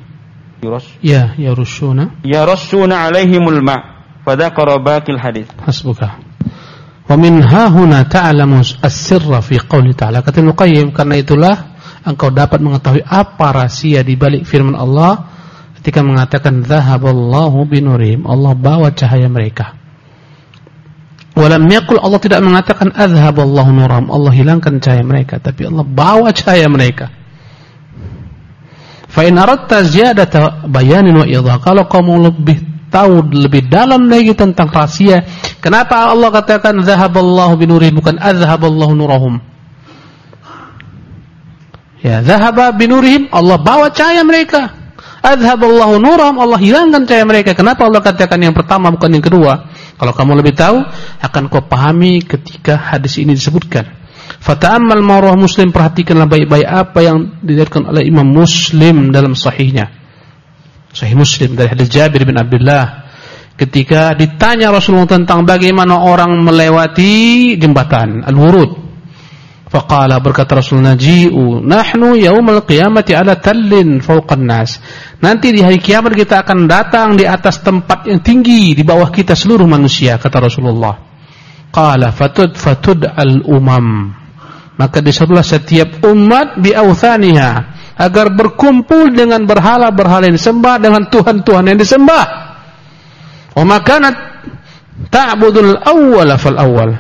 يرش يا يرشون. يرشون عليهم الماء. Pada korobakil hadis. Hasbuka. Wa min hahuna ta'lamu as-sirra fi qouli ta'ala. Kata Ibnu karena itulah engkau dapat mengetahui apa rahasia di balik firman Allah ketika mengatakan zahaballahu binurihim. Allah bawa cahaya mereka. Walam yakul Allah tidak mengatakan azhaballahu nuram. Allah hilangkan cahaya mereka, tapi Allah bawa cahaya mereka. Fa'in aratta ziyadata bayanin wa idha. Kalau kamu lebih tahu lebih dalam lagi tentang rahasia, kenapa Allah katakan zahaballahu binurihim bukan azhaballahu nurahum? Ya, zahaba binurihim Allah bawa cahaya mereka. Azhaballahu nurahum Allah hilangkan cahaya mereka. Kenapa Allah katakan yang pertama bukan yang kedua? Kalau kamu lebih tahu, akan kau pahami ketika hadis ini disebutkan. Fata'ammal marwah muslim perhatikanlah baik-baik apa yang diriwayatkan oleh Imam Muslim dalam sahihnya. Sahih Muslim dari hadis Jabir bin Abdullah ketika ditanya Rasulullah tentang bagaimana orang melewati jembatan al-wurud. Faqala berkata Rasul naji'u nahnu yaumal qiyamati ala tallin fawqan nas. Nanti di hari kiamat kita akan datang di atas tempat yang tinggi di bawah kita seluruh manusia kata Rasulullah. Qala fatud fatud al-umam. Maka diserulah setiap umat bi awthaniha agar berkumpul dengan berhala-berhala yang disembah dengan tuhan-tuhan yang disembah. Wa makanat ta'budul awwal fal awwal.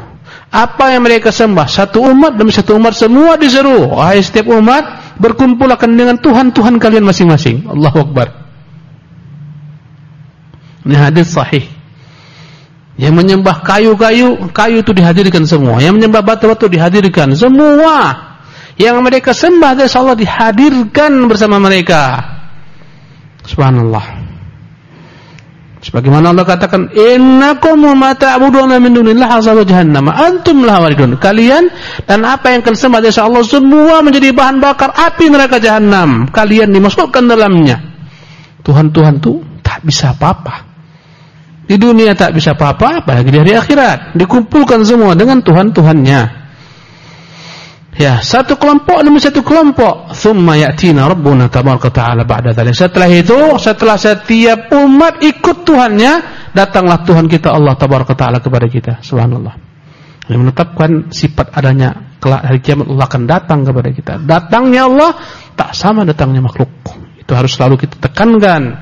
Apa yang mereka sembah satu umat demi satu umat semua diseru wahai setiap umat berkumpul akan dengan tuhan-tuhan kalian masing-masing. Allahu akbar. Ini hadis sahih. Yang menyembah kayu-kayu, kayu itu dihadirkan semua. Yang menyembah batu-batu dihadirkan semua. Yang mereka sembah dari Allah dihadirkan bersama mereka. Subhanallah. Sebagaimana Allah katakan, "Innakum ma ta'buduna min dunillahi hasabu jahannam, antum laha waridun." Kalian dan apa yang kalian sembah dari Allah semua menjadi bahan bakar api neraka jahanam. Kalian dimasukkan dalamnya. Tuhan-tuhan itu tak bisa apa-apa. Di dunia tak bisa apa-apa, apalagi di hari akhirat. Dikumpulkan semua dengan Tuhan-Tuhannya. Ya, satu kelompok demi satu kelompok. Thumma ya'tina rabbuna tabaraka ta'ala ba'da dhalik. Setelah itu, setelah setiap umat ikut Tuhannya, datanglah Tuhan kita Allah tabaraka ta'ala kepada kita. Subhanallah. Yang menetapkan sifat adanya kelak hari kiamat Allah akan datang kepada kita. Datangnya Allah tak sama datangnya makhluk. Itu harus selalu kita tekankan.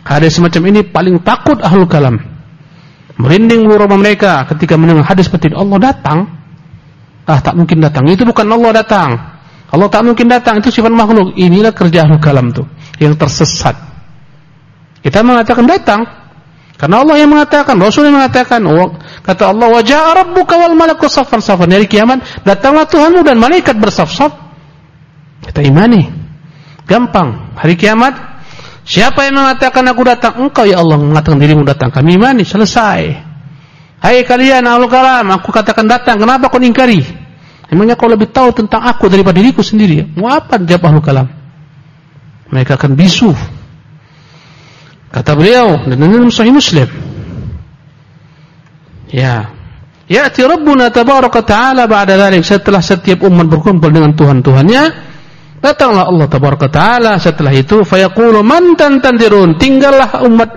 Hadis semacam ini paling takut ahlul kalam. Merinding bulu mereka ketika mendengar hadis seperti ini. Allah datang. Ah, tak mungkin datang. Itu bukan Allah datang. Allah tak mungkin datang. Itu sifat makhluk. Inilah kerja ahlul kalam tuh. Yang tersesat. Kita mengatakan datang. Karena Allah yang mengatakan. Rasul yang mengatakan. Kata Allah. Wajah rabbuka wal malaku safan safan. Dari kiamat. Datanglah Tuhanmu dan malaikat bersaf-saf. Kita imani. Gampang. Hari kiamat Siapa yang mengatakan aku datang? Engkau ya Allah mengatakan dirimu datang. Kami imani, selesai. Hai kalian ahlul kalam, aku katakan datang. Kenapa kau ingkari? Emangnya kau lebih tahu tentang aku daripada diriku sendiri? Mau apa jawab ahlul kalam? Mereka akan bisu. Kata beliau dan ini Sahih Muslim. Ya. Ya'ti Rabbuna tabaraka ta'ala ba'da dhalik setelah setiap umat berkumpul dengan Tuhan-Tuhannya Datanglah Allah tabaraka taala setelah itu fayaqulu man tantandirun tinggallah umat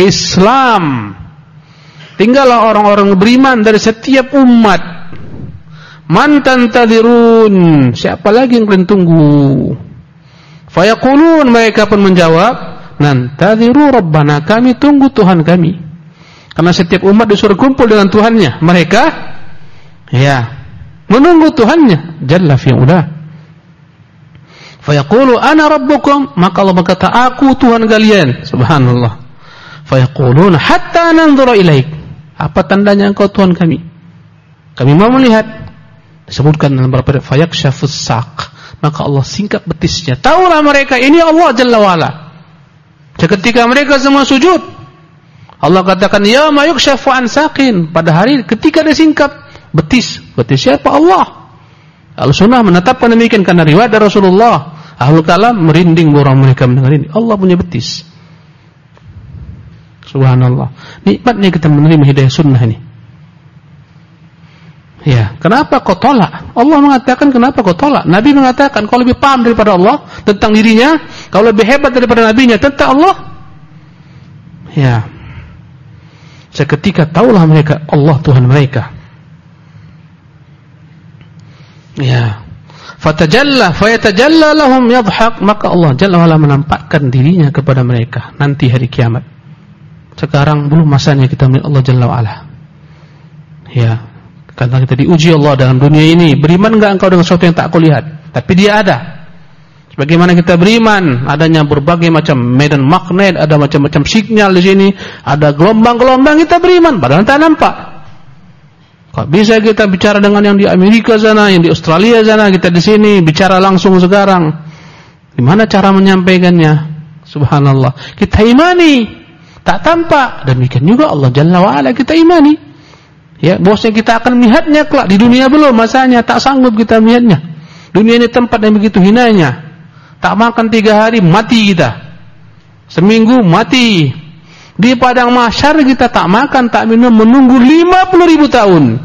Islam. Tinggallah orang-orang beriman dari setiap umat. Man tantadirun siapa lagi yang kalian tunggu? Fayaqulun mereka pun menjawab, "Nantadiru rabbana kami tunggu Tuhan kami." Karena setiap umat disuruh kumpul dengan Tuhannya. Mereka ya menunggu Tuhannya jalla fi'ula. Fayaqulu ana rabbukum, maka Allah berkata aku Tuhan kalian. Subhanallah. Fayaquluna hatta nanzura ilaik. Apa tandanya engkau Tuhan kami? Kami mau melihat. Disebutkan dalam beberapa fayakhshafus saq. Maka Allah singkat betisnya. Taulah mereka ini Allah Jalla wa'ala. Ketika mereka semua sujud, Allah katakan ya ma yukshafu an saqin. Pada hari ketika dia singkap betis, betis siapa Allah? Al-Sunnah menetapkan demikian karena riwayat Rasulullah Ahlul kalam merinding orang mereka mendengar ini. Allah punya betis. Subhanallah. Nikmatnya kita menerima hidayah sunnah ini. Ya, kenapa kau tolak? Allah mengatakan kenapa kau tolak? Nabi mengatakan kau lebih paham daripada Allah tentang dirinya, kau lebih hebat daripada nabinya tentang Allah. Ya. Seketika taulah mereka Allah Tuhan mereka. Ya fatajalla fayatajalla lahum yadhhak maka Allah Jalla wa'ala menampakkan dirinya kepada mereka nanti hari kiamat sekarang belum masanya kita melihat Allah Jalla wa'ala ya karena kita diuji Allah dalam dunia ini beriman enggak engkau dengan sesuatu yang tak kau lihat tapi dia ada Bagaimana kita beriman adanya berbagai macam medan magnet, ada macam-macam sinyal di sini, ada gelombang-gelombang kita beriman padahal tak nampak. Kok bisa kita bicara dengan yang di Amerika sana, yang di Australia sana, kita di sini bicara langsung sekarang. Gimana cara menyampaikannya? Subhanallah. Kita imani. Tak tampak. Demikian juga Allah Jalla wa'ala kita imani. Ya, bosnya kita akan melihatnya kelak. Di dunia belum masanya. Tak sanggup kita melihatnya. Dunia ini tempat yang begitu hinanya. Tak makan tiga hari, mati kita. Seminggu, mati. Di padang masyar kita tak makan, tak minum, menunggu 50 ribu tahun.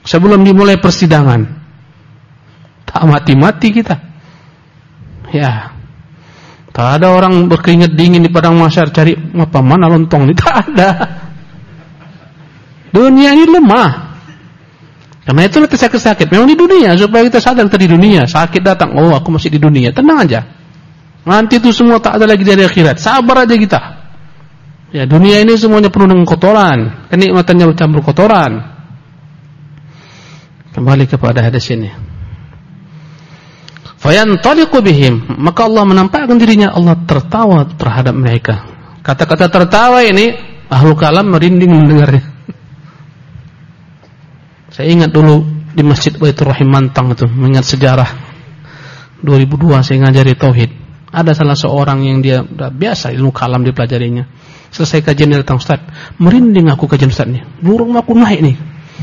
Sebelum dimulai persidangan. Tak mati-mati kita. Ya. Tak ada orang berkeringat dingin di padang masyar cari apa mana lontong ini. Tak ada. Dunia ini lemah. Karena itu nanti sakit-sakit. Memang di dunia supaya kita sadar kita di dunia. Sakit datang, oh aku masih di dunia. Tenang aja. Nanti itu semua tak ada lagi dari akhirat. Sabar aja kita. Ya dunia ini semuanya penuh dengan kotoran. Kenikmatannya bercampur kotoran. Kembali kepada hadis ini. Fayantaliqu bihim, maka Allah menampakkan dirinya Allah tertawa terhadap mereka. Kata-kata tertawa ini ahlu kalam merinding mendengarnya. Saya ingat dulu di Masjid Baitur Rahim Mantang itu, mengingat sejarah 2002 saya ngajari tauhid. Ada salah seorang yang dia udah biasa ilmu kalam dipelajarinya. Selesai kajian datang Ustaz, merinding aku kajian Ustaznya. Burung aku naik nih.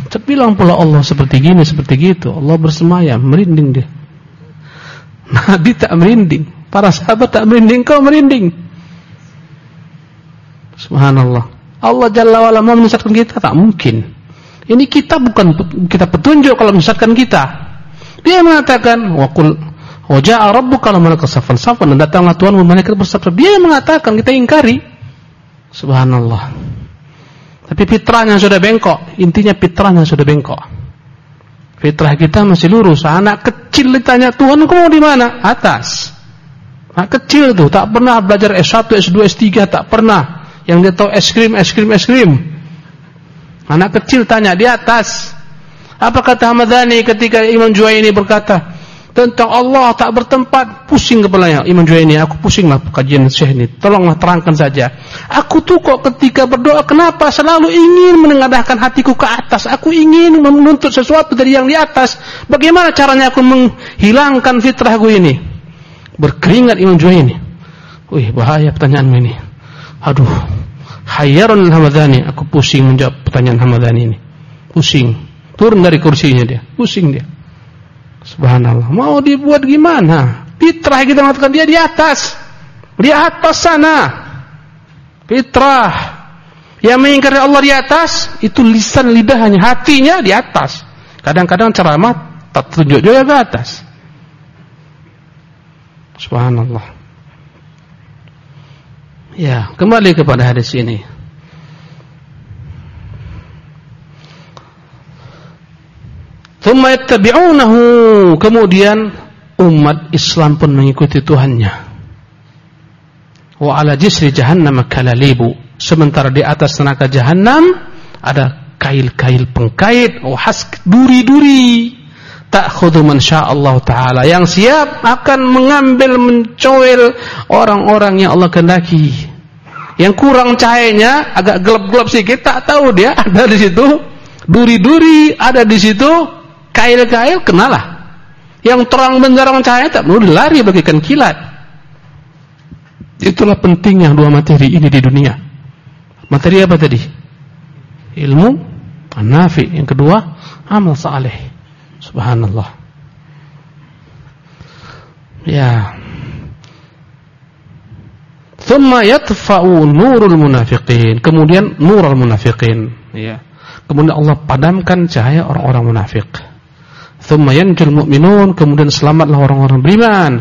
Terbilang pula Allah seperti gini, seperti gitu. Allah bersemayam, merinding dia. Nabi tak merinding. Para sahabat tak merinding, kau merinding. Subhanallah. Allah Jalla wa'ala mau menyesatkan kita? Tak mungkin. Ini kita bukan kita petunjuk kalau menyesatkan kita. Dia mengatakan, Waqul Waja'a rabbuka la malaka safan safan dan datanglah Tuhan malaikat bersafar. Dia mengatakan kita ingkari. Subhanallah. Tapi fitrahnya sudah bengkok, intinya fitrahnya sudah bengkok. Fitrah kita masih lurus. Anak kecil ditanya, "Tuhan kamu di mana?" Atas. Anak kecil tuh tak pernah belajar S1, S2, S3, tak pernah. Yang dia tahu es krim, es krim, es krim. Anak kecil tanya di atas. Apa kata Hamadani ketika Imam Juwaini berkata, tentang Allah tak bertempat. Pusing kepalanya Imam Juwaini aku pusinglah kajian Syekh ini tolonglah terangkan saja. Aku tuh kok ketika berdoa kenapa selalu ingin menengadahkan hatiku ke atas? Aku ingin menuntut sesuatu dari yang di atas. Bagaimana caranya aku menghilangkan fitrahku ini? Berkeringat Imam Juwaini wih bahaya pertanyaanmu ini. Aduh. Hayyarun hamadani aku pusing menjawab pertanyaan hamadani ini. Pusing. Turun dari kursinya dia. Pusing dia Subhanallah. Mau dibuat gimana? Fitrah kita mengatakan dia di atas. Di atas sana. Fitrah. Yang mengingkari Allah di atas, itu lisan lidahnya, hatinya di atas. Kadang-kadang ceramah tak tunjuk juga ke atas. Subhanallah. Ya, kembali kepada hadis ini. Thumma. Kemudian umat Islam pun mengikuti Tuhannya. Wa ala jisri jahannam kalalibu. Sementara di atas neraka jahannam ada kail-kail pengkait, oh hask duri-duri. Ta'khudhu man Allah taala yang siap akan mengambil mencoel orang-orang yang Allah kehendaki. Yang kurang cahayanya agak gelap-gelap sedikit tak tahu dia ada di situ. Duri-duri ada di situ kail-kail kenalah. Yang terang benderang cahaya tak perlu lari bagikan kilat. Itulah pentingnya dua materi ini di dunia. Materi apa tadi? Ilmu, nafi. Yang kedua, amal saleh. Subhanallah. Ya. Thumma yatfa'u nurul munafiqin. Kemudian nurul munafiqin. Ya. Kemudian Allah padamkan cahaya orang-orang munafik thumma yanjul mu'minun kemudian selamatlah orang-orang beriman.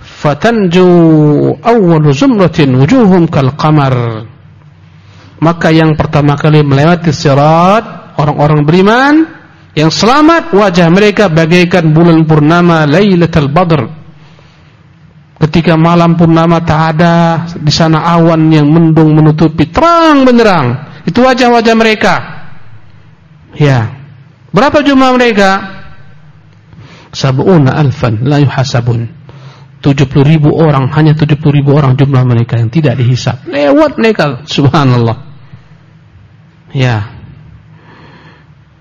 Fatanju awwalu zumratin wujuhum kal qamar. Maka yang pertama kali melewati sirat orang-orang beriman yang selamat wajah mereka bagaikan bulan purnama lailatul badr. Ketika malam purnama tak ada di sana awan yang mendung menutupi terang benderang. Itu wajah-wajah mereka. Ya. Berapa jumlah mereka sab'una alfan la yuhasabun. 70 ribu orang hanya 70 ribu orang jumlah mereka yang tidak dihisap. Lewat mereka subhanallah. Ya.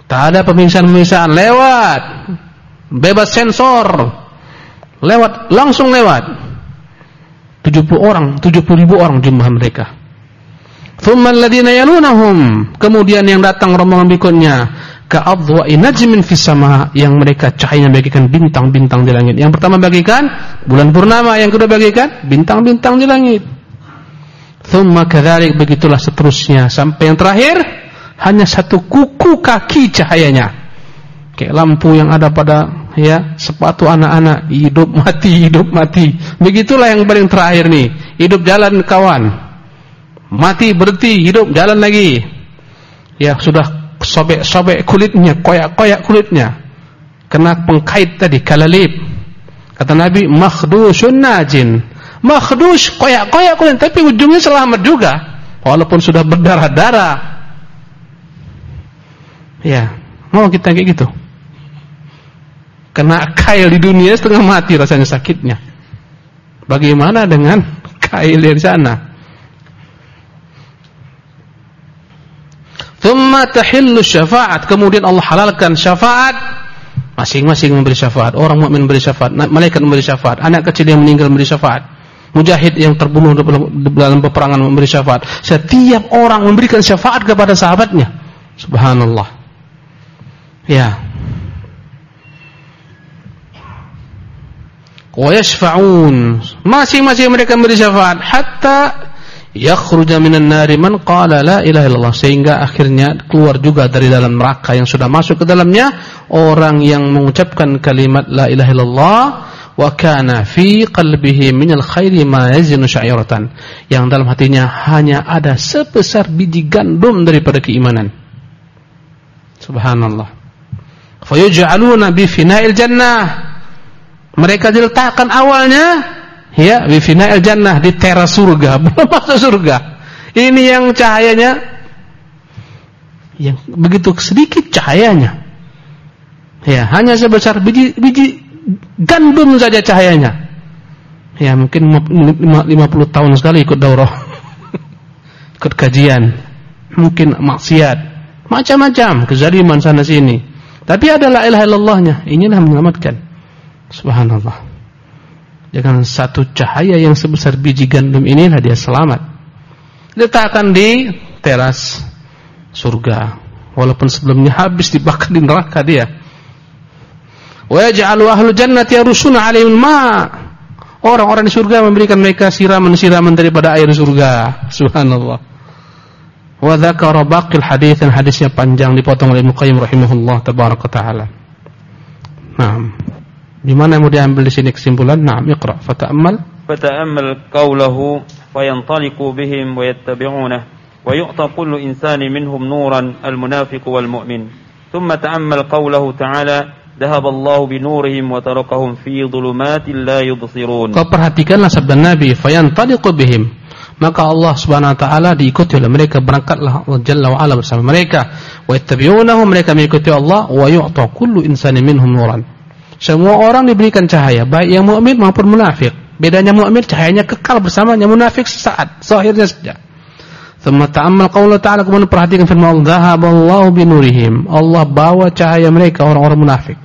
Tak ada pemisahan-pemisahan lewat. Bebas sensor. Lewat langsung lewat. 70 orang 70 ribu orang jumlah mereka. Thumma alladhina yalunahum. Kemudian yang datang rombongan berikutnya ka'adwa'i najmin fis sama yang mereka cahayanya bagikan bintang-bintang di langit. Yang pertama bagikan bulan purnama, yang kedua bagikan bintang-bintang di langit. Thumma kadzalik begitulah seterusnya sampai yang terakhir hanya satu kuku kaki cahayanya. Kayak lampu yang ada pada ya sepatu anak-anak hidup mati hidup mati. Begitulah yang paling terakhir nih. Hidup jalan kawan. Mati berhenti hidup jalan lagi. Ya sudah sobek-sobek kulitnya, koyak-koyak kulitnya. Kena pengkait tadi, kalalib. Kata Nabi, makhdushun najin. Makhdush, koyak-koyak kulit, tapi ujungnya selamat juga. Walaupun sudah berdarah-darah. Ya, mau kita kayak gitu. Kena kail di dunia setengah mati rasanya sakitnya. Bagaimana dengan kail di sana? Thumma tahillu syafaat. Kemudian Allah halalkan syafaat. Masing-masing memberi syafaat. Orang mukmin memberi syafaat. Malaikat memberi syafaat. Anak kecil yang meninggal memberi syafaat. Mujahid yang terbunuh dalam peperangan memberi syafaat. Setiap orang memberikan syafaat kepada sahabatnya. Subhanallah. Ya. Wa yashfa'un. Masing-masing mereka memberi syafaat hatta yakhruja minan nari man qala la ilaha illallah. Sehingga akhirnya keluar juga dari dalam neraka yang sudah masuk ke dalamnya orang yang mengucapkan kalimat la ilaha illallah. Wa kana fi qalbihi minal khairi ma yazinu sya'iratan. Yang dalam hatinya hanya ada sebesar biji gandum daripada keimanan. Subhanallah. Fayuj'aluna bi fina'il jannah. Mereka diletakkan awalnya ya di final jannah di teras surga. Belum masuk surga. Ini yang cahayanya yang begitu sedikit cahayanya. Ya hanya sebesar biji biji gandum saja cahayanya. Ya mungkin 50 tahun sekali ikut daurah. Ikut kajian. Mungkin maksiat. Macam-macam kezaliman sana sini. Tapi adalah ilah illallahnya. Inilah menyelamatkan. Subhanallah dengan satu cahaya yang sebesar biji gandum inilah dia selamat. Letakkan di teras surga. Walaupun sebelumnya habis dibakar di neraka dia. Wa yaj'alu ahlu jannati yarusuna 'alaihim ma. Orang-orang di surga memberikan mereka siraman-siraman daripada air surga. Subhanallah. Wa dzakara baqil hadits dan hadisnya panjang dipotong oleh Muqayyim rahimahullah tabaraka taala. Naam. Di mana yang mau diambil di sini kesimpulan? Naam, iqra. Fata'ammal. Fata'ammal qawlahu fayantaliqu bihim wa yattabi'unah wa yu'ta kullu insani minhum nuran al-munafiq wal mu'min. Thumma ta'ammal qawlahu ta'ala ذهب الله بنورهم وتركهم في ظلمات لا يبصرون. Kau perhatikanlah sabda Nabi, fayantaliqu bihim. Maka Allah Subhanahu wa taala diikuti oleh mereka berangkatlah Allah Jalla wa ala bersama mereka wa yattabi'unahu mereka mengikuti Allah wa yu'ta kullu insani minhum nuran semua orang diberikan cahaya, baik yang mukmin maupun munafik. Bedanya mukmin cahayanya kekal bersamanya, munafik sesaat, zahirnya saja. Thumma ta'ammal qaula ta'ala kemudian perhatikan firman Allah, "Dhahaballahu binurihim." Allah bawa cahaya mereka orang-orang munafik.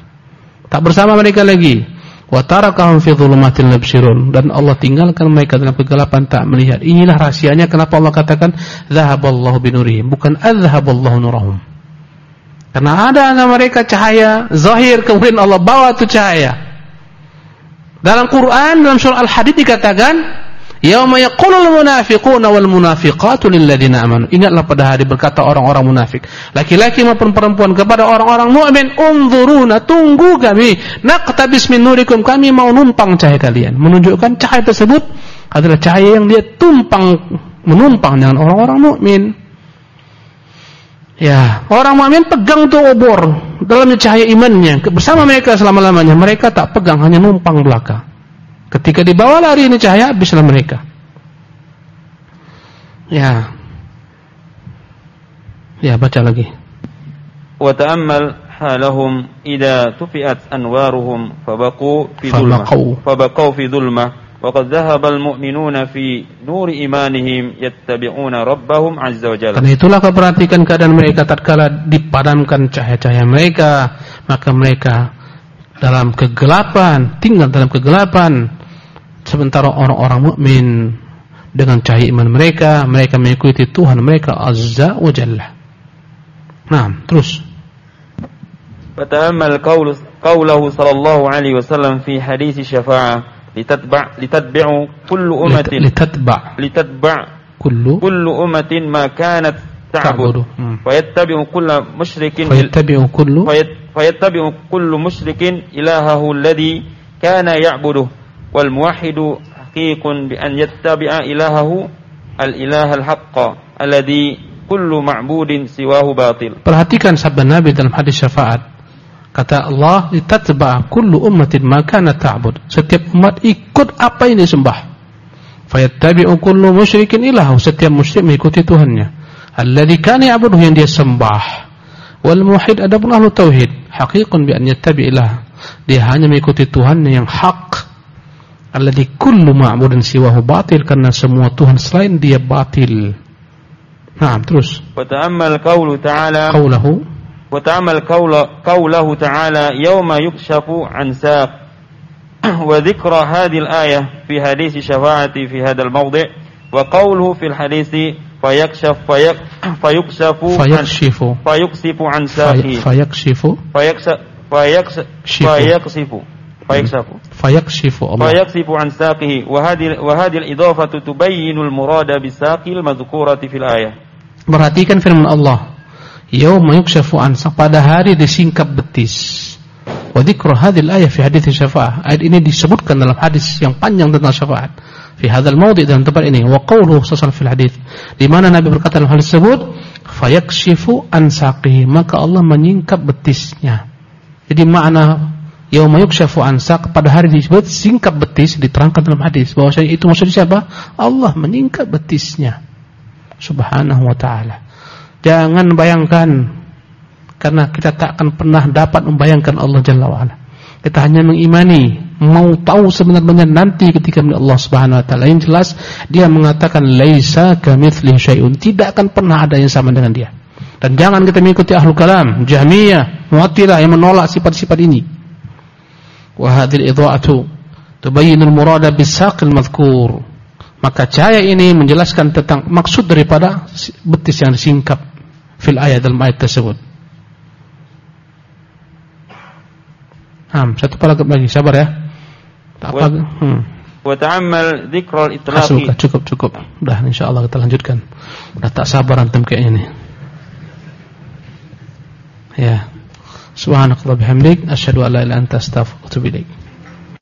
Tak bersama mereka lagi. Wa tarakahum fi dhulumatil labsirun dan Allah tinggalkan mereka dalam kegelapan tak melihat. Inilah rahasianya kenapa Allah katakan dhahaballahu binurihim, bukan adzhaballahu nurahum. Karena ada pada mereka cahaya zahir kemudian Allah bawa itu cahaya. Dalam Quran dalam surah Al-Hadid dikatakan Yauma yaqulul munafiquna wal munafiqatu lil ladzina amanu. Ingatlah pada hari berkata orang-orang munafik, laki-laki maupun perempuan kepada orang-orang mukmin, "Unzuruna, tunggu kami, naqtabis min nurikum, kami mau numpang cahaya kalian." Menunjukkan cahaya tersebut adalah cahaya yang dia tumpang menumpang dengan orang-orang mukmin. Ya, orang mukmin pegang tuh obor dalamnya cahaya imannya bersama mereka selama-lamanya. Mereka tak pegang hanya numpang belaka. Ketika dibawa lari ini cahaya habislah mereka. Ya. Ya, baca lagi. Wa ta'ammal halahum idza tufiat anwaruhum fabaqu fi dhulmah. Fabaqu fi dhulmah وقد ذهب المؤمنون في نور إيمانهم يتبعون ربهم عز وجل Karena itulah kau perhatikan keadaan mereka tatkala dipadamkan cahaya-cahaya mereka, maka mereka dalam kegelapan, tinggal dalam kegelapan. Sementara orang-orang mukmin dengan cahaya iman mereka, mereka mengikuti Tuhan mereka Azza wa Jalla. Nah, terus. فتأمل قوله صلى الله عليه وسلم في حديث الشفاعة litatba litatbi'u kullu ummatin. litatba litatba kullu? kullu ummatin ma kanat ta'budu. Wa hmm. hmm. yattabi'u kullu musyrikin wa yattabi'u kullu? Wa ilahahu alladhi kana ya'budu. Wal haqiqun bi an yattabi'a ilahahu al ilaha ma'budin siwahu perhatikan sabda nabi dalam hadis syafaat. Kata Allah, "Litatba'a kullu ummatin ma kanat ta'bud." Setiap umat ikut apa yang disembah. Fayattabi'u kullu musyrikin ilahu. Setiap musyrik mengikuti Tuhannya. Alladzi kana ya'budu yang dia sembah. Wal muwahhid adapun ahlu tauhid, haqiqun bi an yattabi ilah. Dia hanya mengikuti Tuhannya yang hak. Alladzi kullu ma'budin siwahu batil karena semua Tuhan selain dia batil. Nah, terus. Wa ta'ammal qawlu ta'ala Qaulahu وتعمل قول قوله تعالى يوم يكشف عن ساق. وذكر هذه الآية في حديث الشفاعة في هذا الموضع. وقوله في الحديث فيكشف فيك فيكشف فيكشف. فيكشف عن ساقه. فيكشف. فيكشف فيكشف فيكشف. فيكشف. فيكشف. الله. فيكشف عن ساقه. وهذه وهذه الإضافة تبين المراد بالساق المذكورة في الآية. Perhatikan firman Allah. Yauma yukshafu an pada hari disingkap betis. Wa dzikru hadhil fi hadits syafaat. Ayat ini disebutkan dalam hadis yang panjang tentang syafaat. Fi hadzal mawdi' dalam tempat ini wa qawluhu sallallahu fil hadis. Di mana Nabi berkata dalam hadis tersebut, fayakshifu an saqihi, maka Allah menyingkap betisnya. Jadi makna yauma yukshafu an saq pada hari disebut singkap betis diterangkan dalam hadis bahwasanya itu maksudnya siapa? Allah menyingkap betisnya. Subhanahu wa ta'ala. Jangan bayangkan karena kita tak akan pernah dapat membayangkan Allah Jalla wa'ala. Kita hanya mengimani, mau tahu sebenarnya nanti ketika Allah Subhanahu wa taala. Yang jelas dia mengatakan laisa kamitslihi syai'un, tidak akan pernah ada yang sama dengan dia. Dan jangan kita mengikuti ahlu kalam, Jahmiyah, Mu'attilah yang menolak sifat-sifat ini. Wa hadhil idha'atu tubayyinul murada bisaqil madhkur. Maka cahaya ini menjelaskan tentang maksud daripada betis yang disingkap fil ayat dalam ayat tersebut. Ham, satu paragraf lagi, sabar ya. Tak apa. Hmm. Wa ta'ammal dzikral itlaqi. Cukup, cukup. Udah insyaallah kita lanjutkan. Udah tak sabar antum kayaknya nih. Ya. Subhanakallah bihamdik asyhadu an la ilaha illa anta astaghfiruka wa atubu ilaik.